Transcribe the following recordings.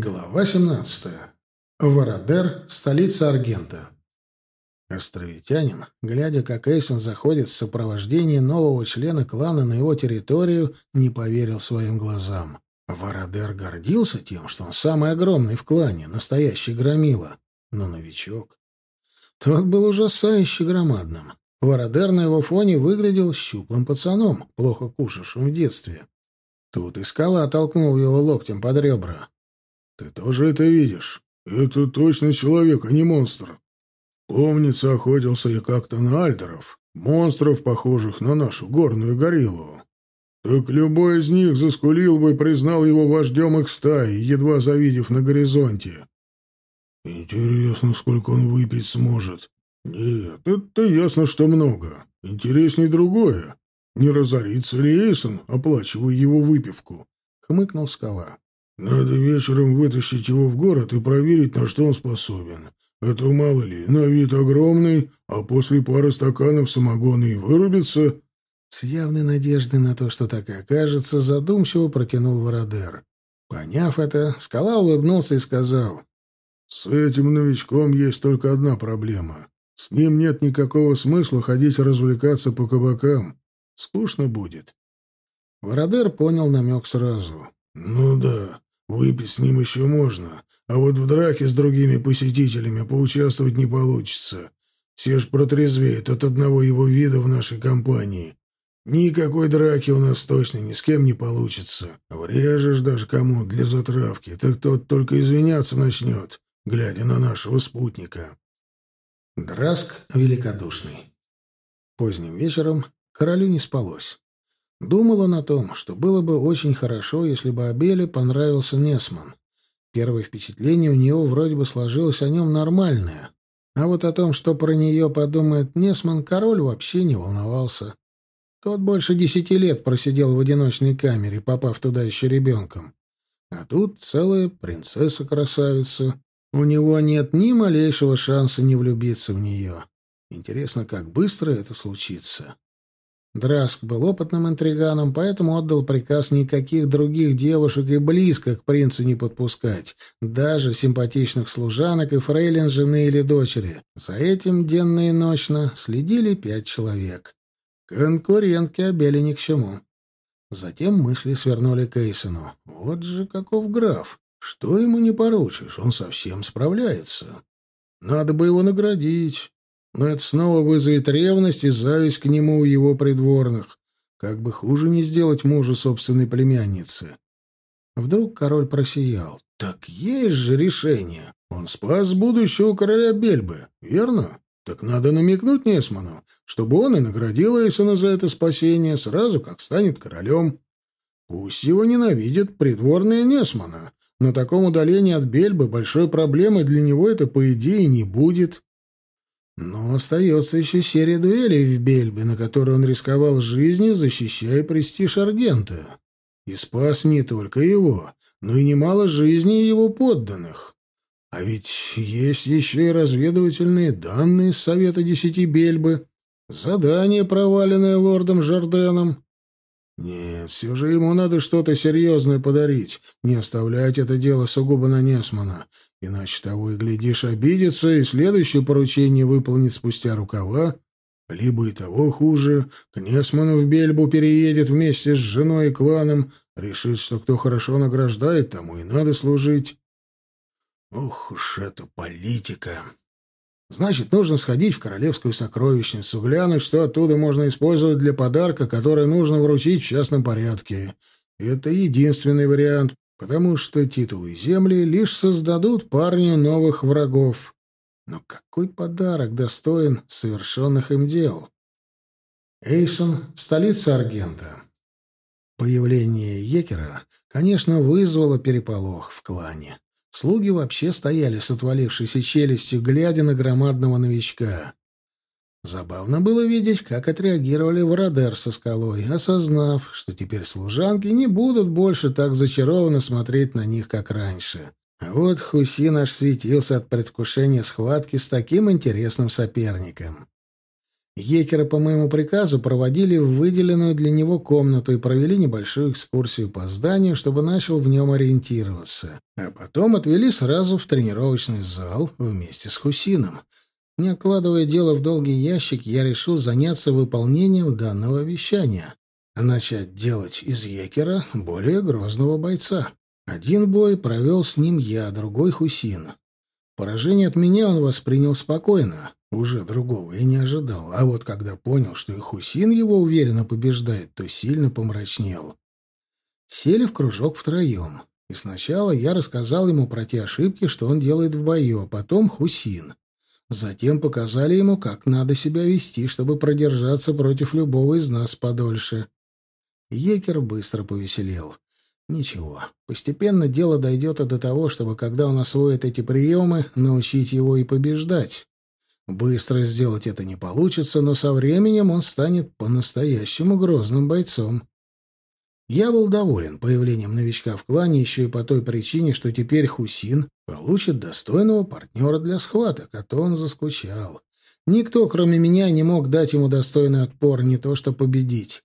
Глава 17. Вородер, столица Аргента. Островитянин, глядя, как Эйсон заходит в сопровождении нового члена клана на его территорию, не поверил своим глазам. Вородер гордился тем, что он самый огромный в клане, настоящий громила. Но новичок... Тот был ужасающе громадным. Вородер на его фоне выглядел щуплым пацаном, плохо кушавшим в детстве. Тут и скала оттолкнул его локтем под ребра. Ты тоже это видишь? Это точно человек, а не монстр. Помнится, охотился я как-то на альдеров, монстров, похожих на нашу горную гориллу. Так любой из них заскулил бы и признал его вождем их стаи, едва завидев на горизонте. Интересно, сколько он выпить сможет. Нет, это ясно, что много. Интереснее другое. Не разорится ли Эйсон, оплачивая его выпивку? — хмыкнул скала. Надо вечером вытащить его в город и проверить, на что он способен. Это мало ли, на вид огромный, а после пары стаканов самогона и вырубится. С явной надеждой на то, что так и окажется, задумчиво протянул Вородер. Поняв это, скала улыбнулся и сказал. «С этим новичком есть только одна проблема. С ним нет никакого смысла ходить развлекаться по кабакам. Скучно будет». Вородер понял намек сразу. «Ну да, Выпить с ним еще можно, а вот в драке с другими посетителями поучаствовать не получится. Все ж протрезвеют от одного его вида в нашей компании. Никакой драки у нас точно ни с кем не получится. Врежешь даже кому для затравки, так тот только извиняться начнет, глядя на нашего спутника. Драск великодушный. Поздним вечером королю не спалось. Думал он о том, что было бы очень хорошо, если бы Абеле понравился Несман. Первое впечатление у него вроде бы сложилось о нем нормальное. А вот о том, что про нее подумает Несман, король вообще не волновался. Тот больше десяти лет просидел в одиночной камере, попав туда еще ребенком. А тут целая принцесса-красавица. У него нет ни малейшего шанса не влюбиться в нее. Интересно, как быстро это случится. Драск был опытным интриганом, поэтому отдал приказ никаких других девушек и близко к принцу не подпускать, даже симпатичных служанок и фрейлин жены или дочери. За этим денно и ночно следили пять человек. Конкурентки обели ни к чему. Затем мысли свернули к Эйсону. Вот же каков граф! Что ему не поручишь? Он совсем справляется. Надо бы его наградить но это снова вызовет ревность и зависть к нему у его придворных. Как бы хуже не сделать мужу собственной племянницы. Вдруг король просиял. Так есть же решение. Он спас будущего короля Бельбы, верно? Так надо намекнуть Несману, чтобы он и наградил Эйсона за это спасение сразу, как станет королем. Пусть его ненавидят придворные Несмана. На таком удалении от Бельбы большой проблемой для него это, по идее, не будет. Но остается еще серия дуэлей в Бельбе, на которой он рисковал жизнью, защищая престиж Аргента. И спас не только его, но и немало жизней его подданных. А ведь есть еще и разведывательные данные с Совета Десяти Бельбы, задание, проваленное лордом Жорденом. Нет, все же ему надо что-то серьезное подарить, не оставлять это дело сугубо на Несмана, Иначе того и глядишь обидится, и следующее поручение выполнит спустя рукава. Либо и того хуже, к Несману в Бельбу переедет вместе с женой и кланом, решит, что кто хорошо награждает, тому и надо служить. Ох уж эта политика! Значит, нужно сходить в королевскую сокровищницу, глянуть, что оттуда можно использовать для подарка, который нужно вручить в частном порядке. Это единственный вариант, потому что титулы земли лишь создадут парню новых врагов. Но какой подарок достоин совершенных им дел? Эйсон — столица Аргента. Появление Екера, конечно, вызвало переполох в клане. Слуги вообще стояли с отвалившейся челюстью, глядя на громадного новичка. Забавно было видеть, как отреагировали Вородер со скалой, осознав, что теперь служанки не будут больше так зачарованно смотреть на них, как раньше. А вот Хуси наш светился от предвкушения схватки с таким интересным соперником. Екера по моему приказу проводили в выделенную для него комнату и провели небольшую экскурсию по зданию, чтобы начал в нем ориентироваться. А потом отвели сразу в тренировочный зал вместе с Хусином. Не откладывая дело в долгий ящик, я решил заняться выполнением данного обещания. А начать делать из Екера более грозного бойца. Один бой провел с ним я, другой — Хусин. Поражение от меня он воспринял спокойно. Уже другого я не ожидал. А вот когда понял, что и Хусин его уверенно побеждает, то сильно помрачнел. Сели в кружок втроем. И сначала я рассказал ему про те ошибки, что он делает в бою, а потом Хусин. Затем показали ему, как надо себя вести, чтобы продержаться против любого из нас подольше. Екер быстро повеселел. Ничего, постепенно дело дойдет до того, чтобы, когда он освоит эти приемы, научить его и побеждать. Быстро сделать это не получится, но со временем он станет по-настоящему грозным бойцом. Я был доволен появлением новичка в клане еще и по той причине, что теперь Хусин получит достойного партнера для схваток, а то он заскучал. Никто, кроме меня, не мог дать ему достойный отпор, не то что победить.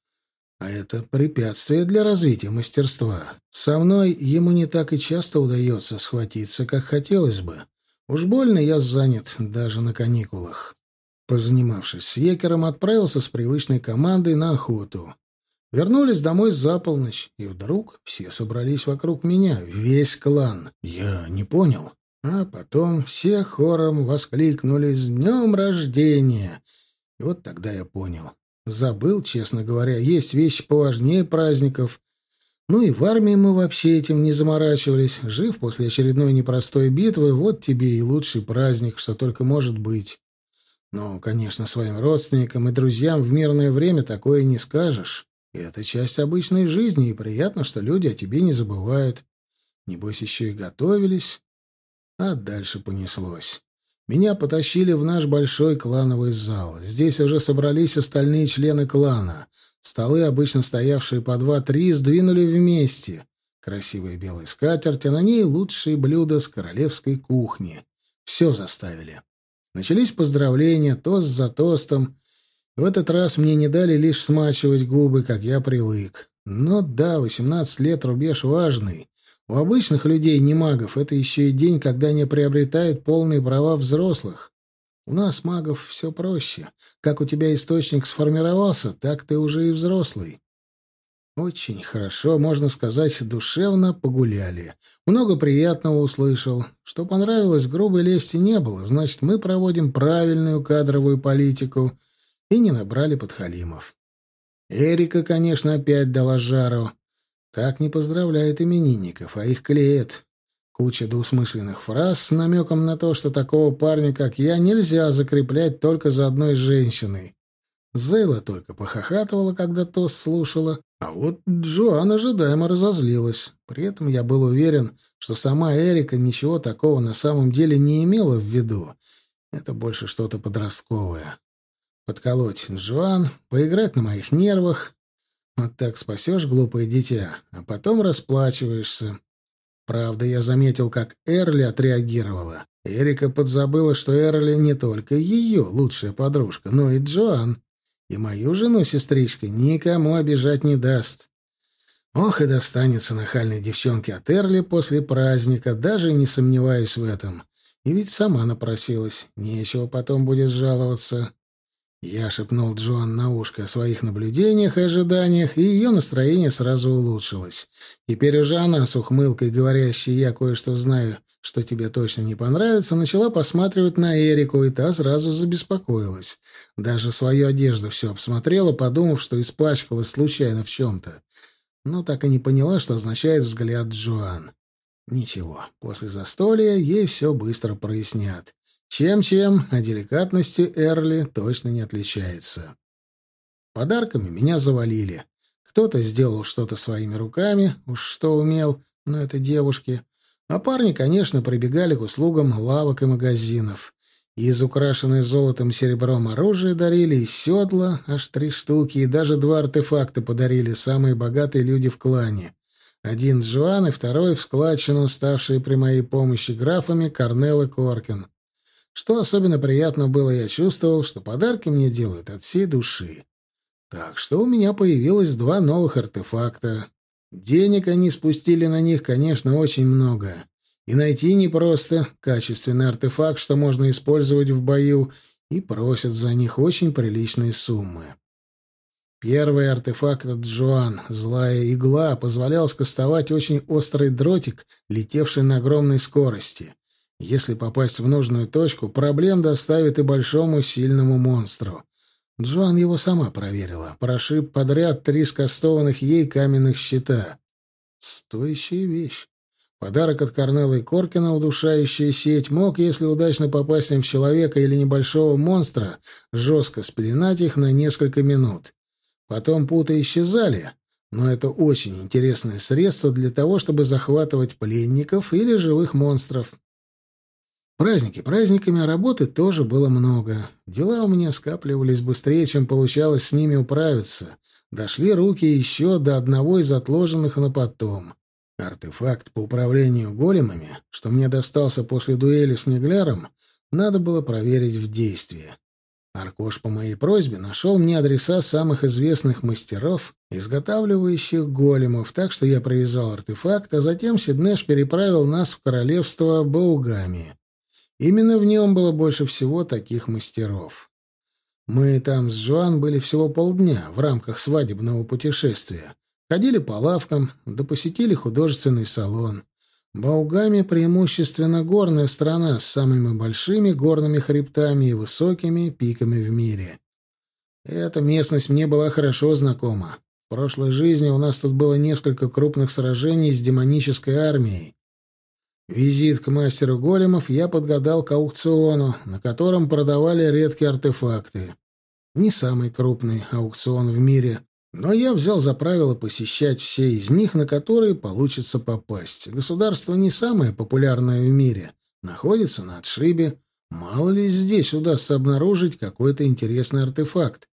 А это препятствие для развития мастерства. Со мной ему не так и часто удается схватиться, как хотелось бы. Уж больно я занят даже на каникулах. Позанимавшись с Екером, отправился с привычной командой на охоту. Вернулись домой за полночь, и вдруг все собрались вокруг меня, весь клан. Я не понял. А потом все хором воскликнули «С днем рождения!» И вот тогда я понял. Забыл, честно говоря, есть вещи поважнее праздников, ну и в армии мы вообще этим не заморачивались. Жив после очередной непростой битвы, вот тебе и лучший праздник, что только может быть. Но, конечно, своим родственникам и друзьям в мирное время такое не скажешь. И это часть обычной жизни, и приятно, что люди о тебе не забывают. Небось, еще и готовились. А дальше понеслось. Меня потащили в наш большой клановый зал. Здесь уже собрались остальные члены клана — Столы, обычно стоявшие по два-три, сдвинули вместе. Красивая белая скатерть, а на ней лучшие блюда с королевской кухни. Все заставили. Начались поздравления, тост за тостом. В этот раз мне не дали лишь смачивать губы, как я привык. Но да, 18 лет рубеж важный. У обычных людей, не магов, это еще и день, когда они приобретают полные права взрослых. У нас, магов, все проще. Как у тебя источник сформировался, так ты уже и взрослый. Очень хорошо, можно сказать, душевно погуляли. Много приятного услышал. Что понравилось, грубой лести не было. Значит, мы проводим правильную кадровую политику и не набрали подхалимов. Эрика, конечно, опять дала жару. Так не поздравляет именинников, а их клеят. Куча двусмысленных фраз с намеком на то, что такого парня, как я, нельзя закреплять только за одной женщиной. Зейла только похохатывала, когда Тос слушала, а вот Джоан ожидаемо разозлилась. При этом я был уверен, что сама Эрика ничего такого на самом деле не имела в виду. Это больше что-то подростковое. Подколоть Джоан, поиграть на моих нервах. Вот так спасешь глупое дитя, а потом расплачиваешься. Правда, я заметил, как Эрли отреагировала. Эрика подзабыла, что Эрли не только ее лучшая подружка, но и Джоан. И мою жену-сестричка никому обижать не даст. Ох, и достанется нахальной девчонке от Эрли после праздника, даже не сомневаюсь в этом. И ведь сама напросилась, нечего потом будет жаловаться. Я шепнул Джоан на ушко о своих наблюдениях и ожиданиях, и ее настроение сразу улучшилось. Теперь уже она с ухмылкой, говорящей «я кое-что знаю, что тебе точно не понравится», начала посматривать на Эрику, и та сразу забеспокоилась. Даже свою одежду все обсмотрела, подумав, что испачкалась случайно в чем-то. Но так и не поняла, что означает взгляд Джоан. Ничего, после застолья ей все быстро прояснят. Чем-чем, а деликатностью Эрли точно не отличается. Подарками меня завалили. Кто-то сделал что-то своими руками, уж что умел, но это девушки. А парни, конечно, прибегали к услугам лавок и магазинов. И из украшенной золотом и серебром оружия дарили и седла, аж три штуки, и даже два артефакта подарили самые богатые люди в клане. Один Джоан и второй в складчину, ставшие при моей помощи графами Корнел и Коркин. Что особенно приятно было, я чувствовал, что подарки мне делают от всей души. Так что у меня появилось два новых артефакта. Денег они спустили на них, конечно, очень много. И найти непросто качественный артефакт, что можно использовать в бою, и просят за них очень приличные суммы. Первый артефакт от Джоан, злая игла, позволял скостовать очень острый дротик, летевший на огромной скорости. Если попасть в нужную точку, проблем доставит и большому сильному монстру. Джоан его сама проверила, прошиб подряд три скастованных ей каменных щита. Стоящая вещь. Подарок от Корнелла и Коркина, удушающая сеть, мог, если удачно попасть им в человека или небольшого монстра, жестко спеленать их на несколько минут. Потом путы исчезали, но это очень интересное средство для того, чтобы захватывать пленников или живых монстров. Праздники праздниками, а работы тоже было много. Дела у меня скапливались быстрее, чем получалось с ними управиться. Дошли руки еще до одного из отложенных на потом. Артефакт по управлению големами, что мне достался после дуэли с Негляром, надо было проверить в действии. Аркош по моей просьбе нашел мне адреса самых известных мастеров, изготавливающих големов, так что я привязал артефакт, а затем Сиднеш переправил нас в королевство Баугами. Именно в нем было больше всего таких мастеров. Мы там с Жуан были всего полдня в рамках свадебного путешествия. Ходили по лавкам, да посетили художественный салон. Баугами преимущественно горная страна с самыми большими горными хребтами и высокими пиками в мире. Эта местность мне была хорошо знакома. В прошлой жизни у нас тут было несколько крупных сражений с демонической армией. Визит к мастеру големов я подгадал к аукциону, на котором продавали редкие артефакты. Не самый крупный аукцион в мире, но я взял за правило посещать все из них, на которые получится попасть. Государство не самое популярное в мире. Находится на отшибе. Мало ли здесь удастся обнаружить какой-то интересный артефакт.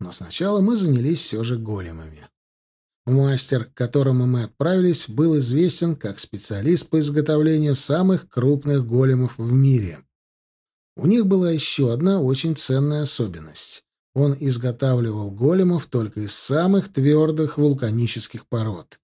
Но сначала мы занялись все же големами. Мастер, к которому мы отправились, был известен как специалист по изготовлению самых крупных големов в мире. У них была еще одна очень ценная особенность. Он изготавливал големов только из самых твердых вулканических пород.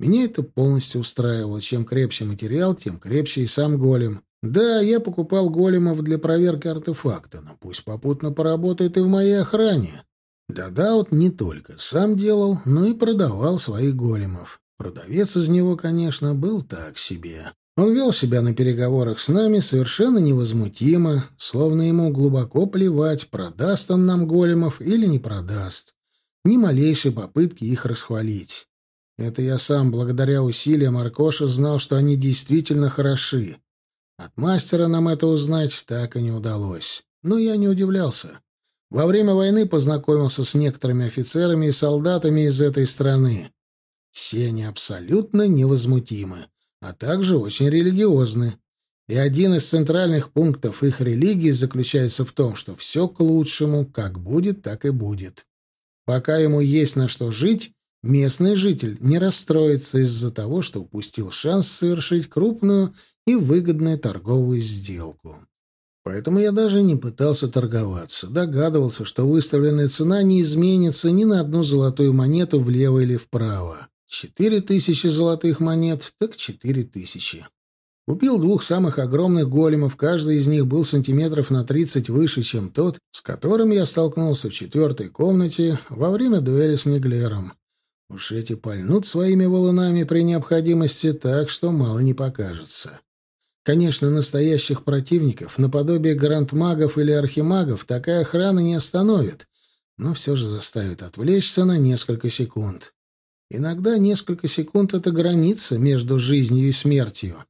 Меня это полностью устраивало. Чем крепче материал, тем крепче и сам голем. Да, я покупал големов для проверки артефакта, но пусть попутно поработает и в моей охране. Да-да, вот не только сам делал, но и продавал своих големов. Продавец из него, конечно, был так себе. Он вел себя на переговорах с нами совершенно невозмутимо, словно ему глубоко плевать, продаст он нам големов или не продаст. Ни малейшей попытки их расхвалить. Это я сам, благодаря усилиям Аркоша, знал, что они действительно хороши. От мастера нам это узнать так и не удалось. Но я не удивлялся. Во время войны познакомился с некоторыми офицерами и солдатами из этой страны. Все они абсолютно невозмутимы а также очень религиозны. И один из центральных пунктов их религии заключается в том, что все к лучшему, как будет, так и будет. Пока ему есть на что жить, местный житель не расстроится из-за того, что упустил шанс совершить крупную и выгодную торговую сделку. Поэтому я даже не пытался торговаться, догадывался, что выставленная цена не изменится ни на одну золотую монету влево или вправо. Четыре тысячи золотых монет, так четыре тысячи. Купил двух самых огромных големов, каждый из них был сантиметров на тридцать выше, чем тот, с которым я столкнулся в четвертой комнате во время дуэли с Неглером. Уж эти пальнут своими валунами при необходимости так, что мало не покажется. Конечно, настоящих противников, наподобие грандмагов или архимагов, такая охрана не остановит, но все же заставит отвлечься на несколько секунд. Иногда несколько секунд — это граница между жизнью и смертью.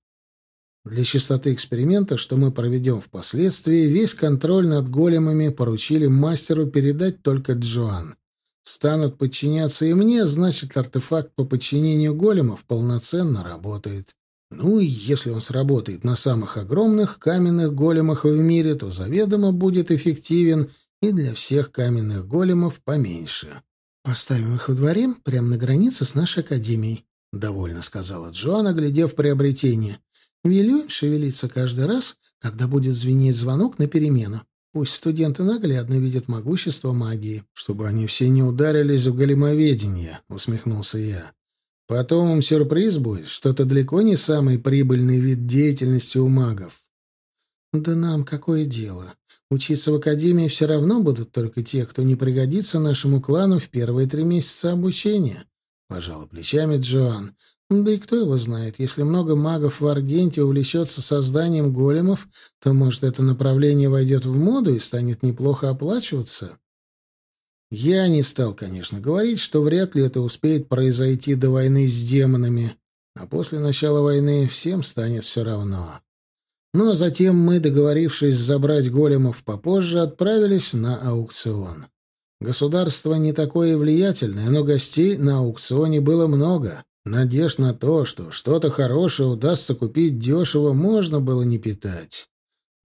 Для чистоты эксперимента, что мы проведем впоследствии, весь контроль над големами поручили мастеру передать только Джоан. Станут подчиняться и мне, значит, артефакт по подчинению големов полноценно работает. Ну и если он сработает на самых огромных каменных големах в мире, то заведомо будет эффективен и для всех каменных големов поменьше. «Поставим их во дворе, прямо на границе с нашей академией», — довольно сказала Джоанна, глядев приобретение. Велю шевелиться каждый раз, когда будет звенеть звонок на перемену. Пусть студенты наглядно видят могущество магии, чтобы они все не ударились в големоведение, — усмехнулся я. Потом им сюрприз будет, что это далеко не самый прибыльный вид деятельности у магов. Да нам какое дело? Учиться в академии все равно будут только те, кто не пригодится нашему клану в первые три месяца обучения. Пожала плечами Джоан. Да и кто его знает, если много магов в Аргенте увлечется созданием големов, то, может, это направление войдет в моду и станет неплохо оплачиваться? Я не стал, конечно, говорить, что вряд ли это успеет произойти до войны с демонами, а после начала войны всем станет все равно. Ну а затем мы, договорившись забрать големов попозже, отправились на аукцион. Государство не такое влиятельное, но гостей на аукционе было много. Надежд на то, что что-то хорошее удастся купить дешево, можно было не питать.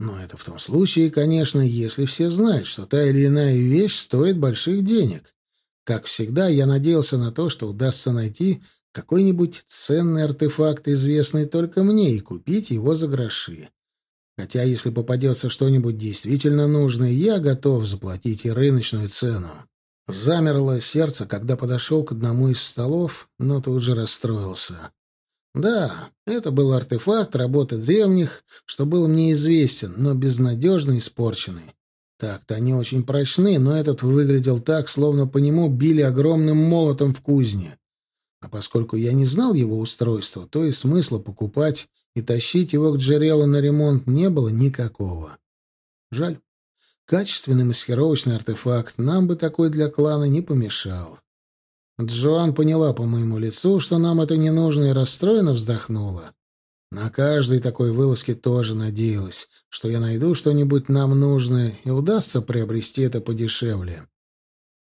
Но это в том случае, конечно, если все знают, что та или иная вещь стоит больших денег. Как всегда, я надеялся на то, что удастся найти какой-нибудь ценный артефакт, известный только мне, и купить его за гроши. Хотя, если попадется что-нибудь действительно нужное, я готов заплатить и рыночную цену. Замерло сердце, когда подошел к одному из столов, но тут же расстроился. Да, это был артефакт работы древних, что был мне известен, но безнадежно испорченный. Так-то они очень прочны, но этот выглядел так, словно по нему били огромным молотом в кузне. А поскольку я не знал его устройства, то и смысла покупать и тащить его к Джерелу на ремонт не было никакого. Жаль. Качественный маскировочный артефакт нам бы такой для клана не помешал. Джоан поняла по моему лицу, что нам это не нужно, и расстроенно вздохнула. На каждой такой вылазке тоже надеялась, что я найду что-нибудь нам нужное и удастся приобрести это подешевле.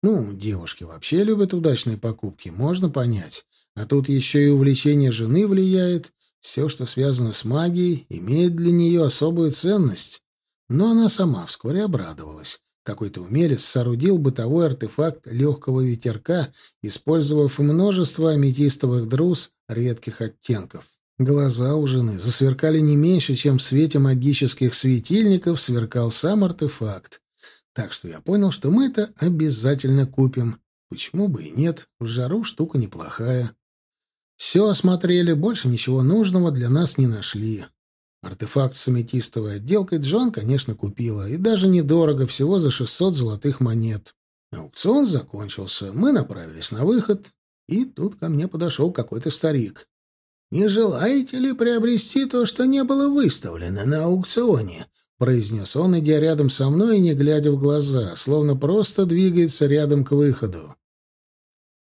Ну, девушки вообще любят удачные покупки, можно понять. А тут еще и увлечение жены влияет. Все, что связано с магией, имеет для нее особую ценность. Но она сама вскоре обрадовалась. Какой-то умелец соорудил бытовой артефакт легкого ветерка, использовав множество аметистовых друз редких оттенков. Глаза у жены засверкали не меньше, чем в свете магических светильников сверкал сам артефакт. Так что я понял, что мы это обязательно купим. Почему бы и нет? В жару штука неплохая. Все осмотрели, больше ничего нужного для нас не нашли. Артефакт с аметистовой отделкой Джон, конечно, купила, и даже недорого, всего за 600 золотых монет. Аукцион закончился, мы направились на выход, и тут ко мне подошел какой-то старик. «Не желаете ли приобрести то, что не было выставлено на аукционе?» — произнес он, идя рядом со мной не глядя в глаза, словно просто двигается рядом к выходу.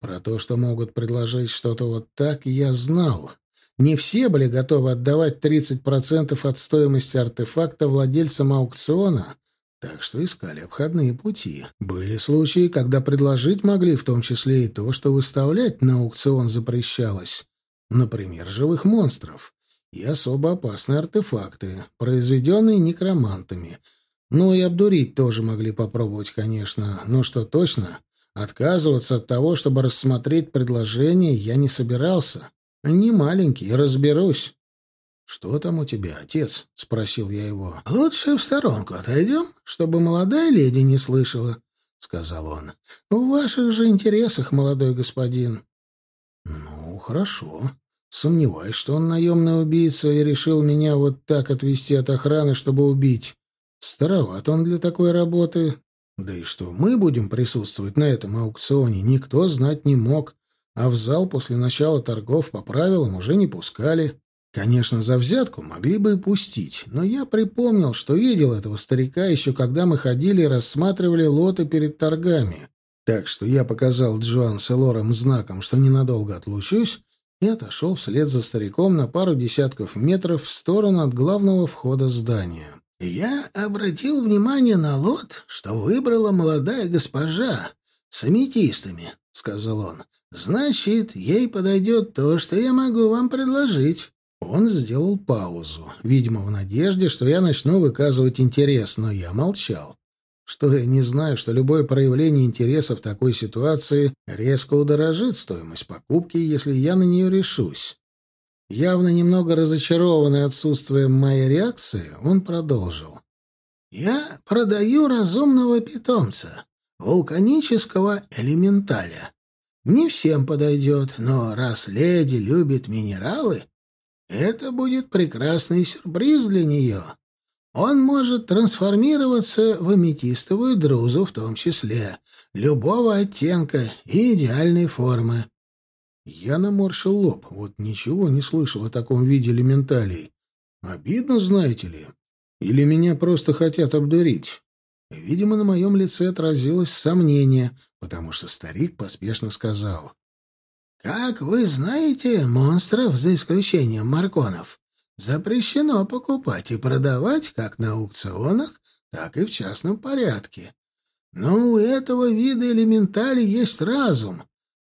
Про то, что могут предложить что-то вот так, я знал, не все были готовы отдавать 30% от стоимости артефакта владельцам аукциона, так что искали обходные пути. Были случаи, когда предложить могли в том числе и то, что выставлять на аукцион запрещалось. Например, живых монстров и особо опасные артефакты, произведенные некромантами. Ну и обдурить тоже могли попробовать, конечно, но что точно, отказываться от того, чтобы рассмотреть предложение, я не собирался. «Не маленький, разберусь». «Что там у тебя, отец?» — спросил я его. «Лучше в сторонку отойдем, чтобы молодая леди не слышала», — сказал он. «В ваших же интересах, молодой господин». «Ну, хорошо. Сомневаюсь, что он наемный убийца и решил меня вот так отвести от охраны, чтобы убить. Староват он для такой работы. Да и что мы будем присутствовать на этом аукционе, никто знать не мог а в зал после начала торгов по правилам уже не пускали. Конечно, за взятку могли бы и пустить, но я припомнил, что видел этого старика еще когда мы ходили и рассматривали лоты перед торгами. Так что я показал Джоан с Элором знаком, что ненадолго отлучусь, и отошел вслед за стариком на пару десятков метров в сторону от главного входа здания. «Я обратил внимание на лот, что выбрала молодая госпожа с аметистами», — сказал он. Значит, ей подойдет то, что я могу вам предложить. Он сделал паузу, видимо, в надежде, что я начну выказывать интерес, но я молчал. Что я не знаю, что любое проявление интереса в такой ситуации резко удорожит стоимость покупки, если я на нее решусь. Явно немного разочарованный отсутствием моей реакции, он продолжил. «Я продаю разумного питомца, вулканического элементаля. Не всем подойдет, но раз леди любит минералы, это будет прекрасный сюрприз для нее. Он может трансформироваться в аметистовую друзу в том числе, любого оттенка и идеальной формы. Я наморщил лоб, вот ничего не слышал о таком виде элементалей. Обидно, знаете ли. Или меня просто хотят обдурить. Видимо, на моем лице отразилось сомнение, потому что старик поспешно сказал. «Как вы знаете, монстров, за исключением марконов, запрещено покупать и продавать как на аукционах, так и в частном порядке. Но у этого вида элементали есть разум.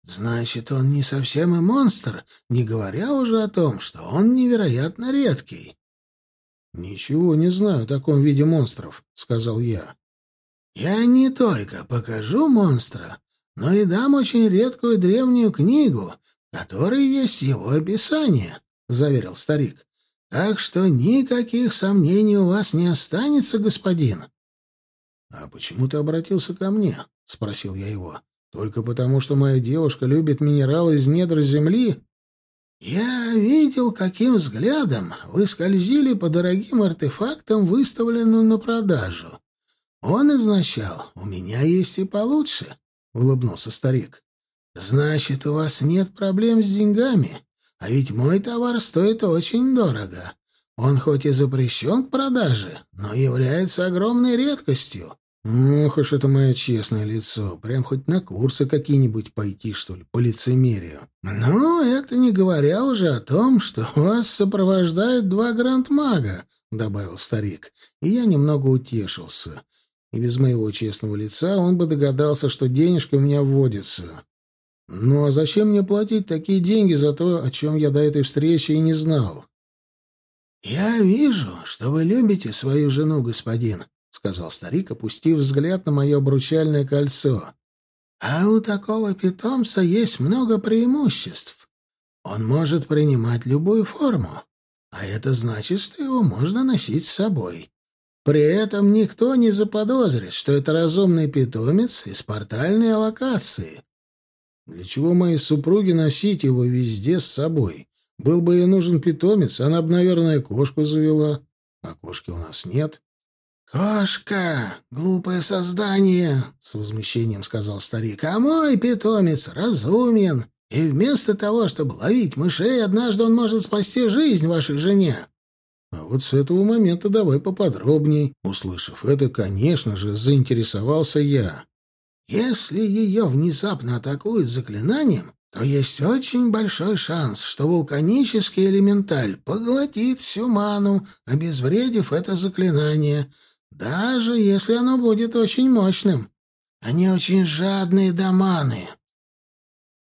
Значит, он не совсем и монстр, не говоря уже о том, что он невероятно редкий». «Ничего не знаю о таком виде монстров», — сказал я. «Я не только покажу монстра, но и дам очень редкую древнюю книгу, в которой есть его описание», — заверил старик. «Так что никаких сомнений у вас не останется, господин». «А почему ты обратился ко мне?» — спросил я его. «Только потому, что моя девушка любит минералы из недр земли?» «Я видел, каким взглядом вы скользили по дорогим артефактам, выставленным на продажу. Он изначал, у меня есть и получше», — улыбнулся старик. «Значит, у вас нет проблем с деньгами, а ведь мой товар стоит очень дорого. Он хоть и запрещен к продаже, но является огромной редкостью. Ох уж это мое честное лицо. Прям хоть на курсы какие-нибудь пойти, что ли, по лицемерию. Ну, это не говоря уже о том, что вас сопровождают два гранд-мага, — добавил старик. И я немного утешился. И без моего честного лица он бы догадался, что денежка у меня вводится. Ну а зачем мне платить такие деньги за то, о чем я до этой встречи и не знал? «Я вижу, что вы любите свою жену, господин», — сказал старик, опустив взгляд на мое обручальное кольцо. «А у такого питомца есть много преимуществ. Он может принимать любую форму, а это значит, что его можно носить с собой. При этом никто не заподозрит, что это разумный питомец из портальной локации. Для чего моей супруге носить его везде с собой? Был бы ей нужен питомец, она бы, наверное, кошку завела. А кошки у нас нет. «Кошка! Глупое создание!» — с возмущением сказал старик. «А мой питомец разумен, и вместо того, чтобы ловить мышей, однажды он может спасти жизнь вашей жене». А вот с этого момента давай поподробней. Услышав это, конечно же, заинтересовался я. Если ее внезапно атакуют заклинанием, то есть очень большой шанс, что вулканический элементаль поглотит всю ману, обезвредив это заклинание, даже если оно будет очень мощным. Они очень жадные до маны.